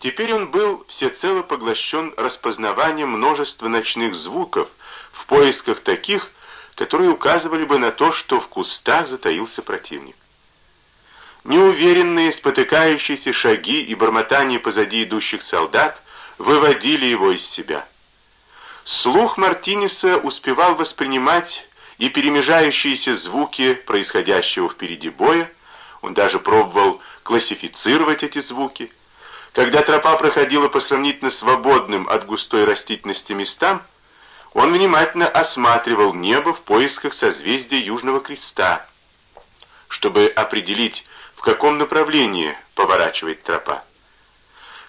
Теперь он был всецело поглощен распознаванием множества ночных звуков в поисках таких, которые указывали бы на то, что в кустах затаился противник. Неуверенные, спотыкающиеся шаги и бормотание позади идущих солдат выводили его из себя. Слух Мартинеса успевал воспринимать и перемежающиеся звуки происходящего впереди боя, он даже пробовал классифицировать эти звуки. Когда тропа проходила по сравнительно свободным от густой растительности местам, он внимательно осматривал небо в поисках созвездия Южного Креста, чтобы определить, в каком направлении поворачивает тропа.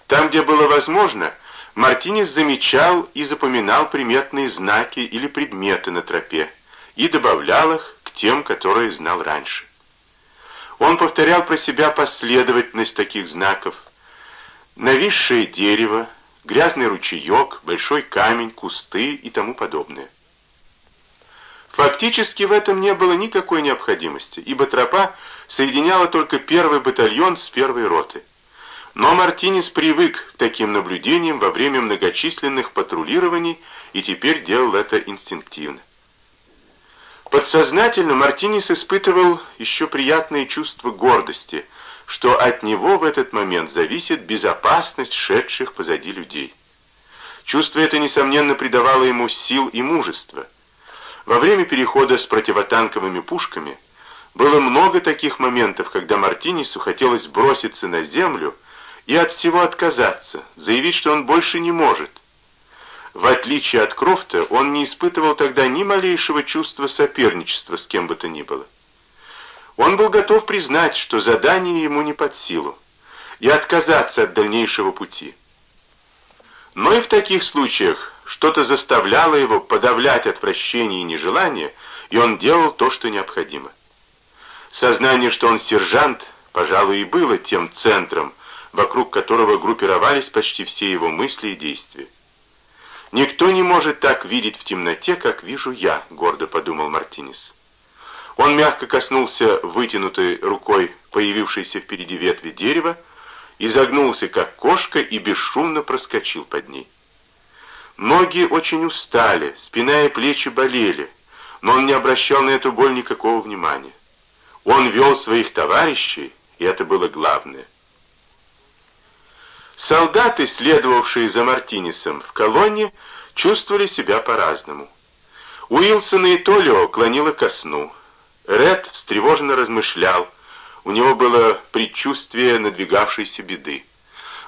Там, где было возможно, Мартинес замечал и запоминал приметные знаки или предметы на тропе и добавлял их к тем, которые знал раньше. Он повторял про себя последовательность таких знаков. Нависшее дерево, грязный ручеек, большой камень, кусты и тому подобное. Фактически в этом не было никакой необходимости, ибо тропа соединяла только первый батальон с первой роты. Но Мартинес привык к таким наблюдениям во время многочисленных патрулирований и теперь делал это инстинктивно. Подсознательно Мартинес испытывал еще приятное чувство гордости, что от него в этот момент зависит безопасность шедших позади людей. Чувство это, несомненно, придавало ему сил и мужества. Во время перехода с противотанковыми пушками было много таких моментов, когда Мартинесу хотелось броситься на землю и от всего отказаться, заявить, что он больше не может, в отличие от Крофта, он не испытывал тогда ни малейшего чувства соперничества с кем бы то ни было. Он был готов признать, что задание ему не под силу, и отказаться от дальнейшего пути. Но и в таких случаях что-то заставляло его подавлять отвращение и нежелание, и он делал то, что необходимо. Сознание, что он сержант, пожалуй, и было тем центром, вокруг которого группировались почти все его мысли и действия. «Никто не может так видеть в темноте, как вижу я», — гордо подумал Мартинес. Он мягко коснулся вытянутой рукой появившейся впереди ветви дерева, изогнулся, как кошка, и бесшумно проскочил под ней. Ноги очень устали, спина и плечи болели, но он не обращал на эту боль никакого внимания. Он вел своих товарищей, и это было главное. Солдаты, следовавшие за Мартинесом в колонне, чувствовали себя по-разному. Уилсона и Толио клонило ко сну. Ред встревоженно размышлял. У него было предчувствие надвигавшейся беды.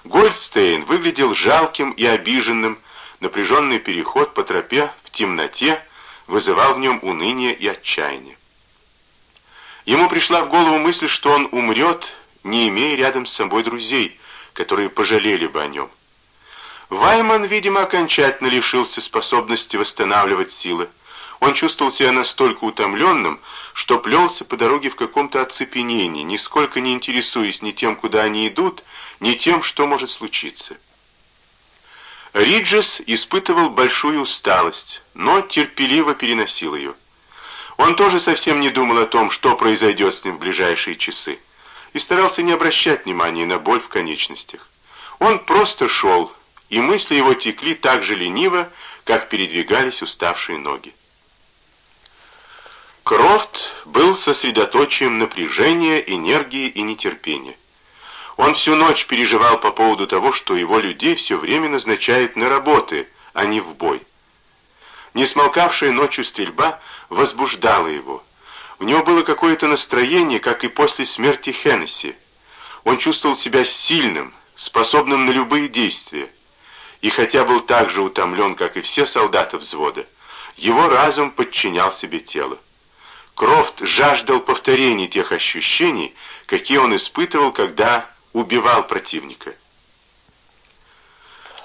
Гольдстейн выглядел жалким и обиженным. Напряженный переход по тропе в темноте вызывал в нем уныние и отчаяние. Ему пришла в голову мысль, что он умрет, не имея рядом с собой друзей, которые пожалели бы о нем. Вайман, видимо, окончательно лишился способности восстанавливать силы. Он чувствовал себя настолько утомленным, что плелся по дороге в каком-то оцепенении, нисколько не интересуясь ни тем, куда они идут, ни тем, что может случиться. Риджес испытывал большую усталость, но терпеливо переносил ее. Он тоже совсем не думал о том, что произойдет с ним в ближайшие часы и старался не обращать внимания на боль в конечностях. Он просто шел, и мысли его текли так же лениво, как передвигались уставшие ноги. Крофт был сосредоточием напряжения, энергии и нетерпения. Он всю ночь переживал по поводу того, что его людей все время назначают на работы, а не в бой. Несмолкавшая ночью стрельба возбуждала его. У него было какое-то настроение, как и после смерти Хеннесси. Он чувствовал себя сильным, способным на любые действия. И хотя был так же утомлен, как и все солдаты взвода, его разум подчинял себе тело. Крофт жаждал повторения тех ощущений, какие он испытывал, когда убивал противника.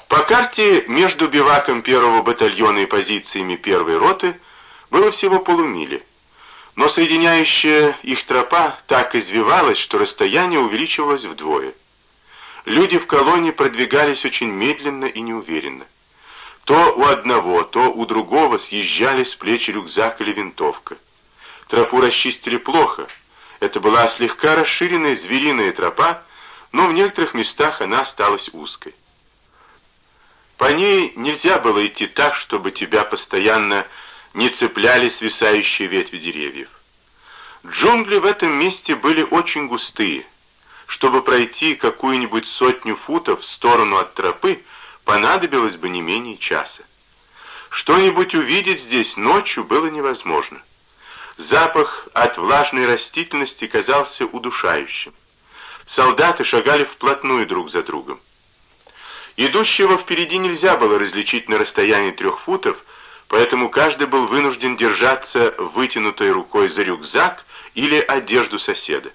По карте между биваком первого батальона и позициями первой роты было всего полумили но соединяющая их тропа так извивалась, что расстояние увеличивалось вдвое. Люди в колонне продвигались очень медленно и неуверенно. То у одного, то у другого съезжали с плеч рюкзак или винтовка. Тропу расчистили плохо. Это была слегка расширенная звериная тропа, но в некоторых местах она осталась узкой. По ней нельзя было идти так, чтобы тебя постоянно не цепляли свисающие ветви деревьев. Джунгли в этом месте были очень густые. Чтобы пройти какую-нибудь сотню футов в сторону от тропы, понадобилось бы не менее часа. Что-нибудь увидеть здесь ночью было невозможно. Запах от влажной растительности казался удушающим. Солдаты шагали вплотную друг за другом. Идущего впереди нельзя было различить на расстоянии трех футов, поэтому каждый был вынужден держаться вытянутой рукой за рюкзак или одежду соседа.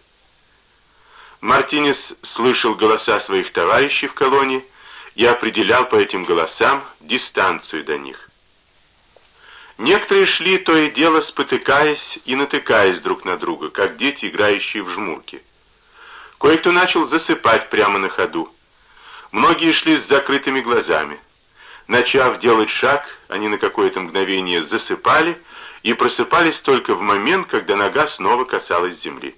Мартинес слышал голоса своих товарищей в колонии и определял по этим голосам дистанцию до них. Некоторые шли то и дело спотыкаясь и натыкаясь друг на друга, как дети, играющие в жмурки. Кое-кто начал засыпать прямо на ходу. Многие шли с закрытыми глазами. Начав делать шаг, они на какое-то мгновение засыпали и просыпались только в момент, когда нога снова касалась земли.